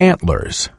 antlers.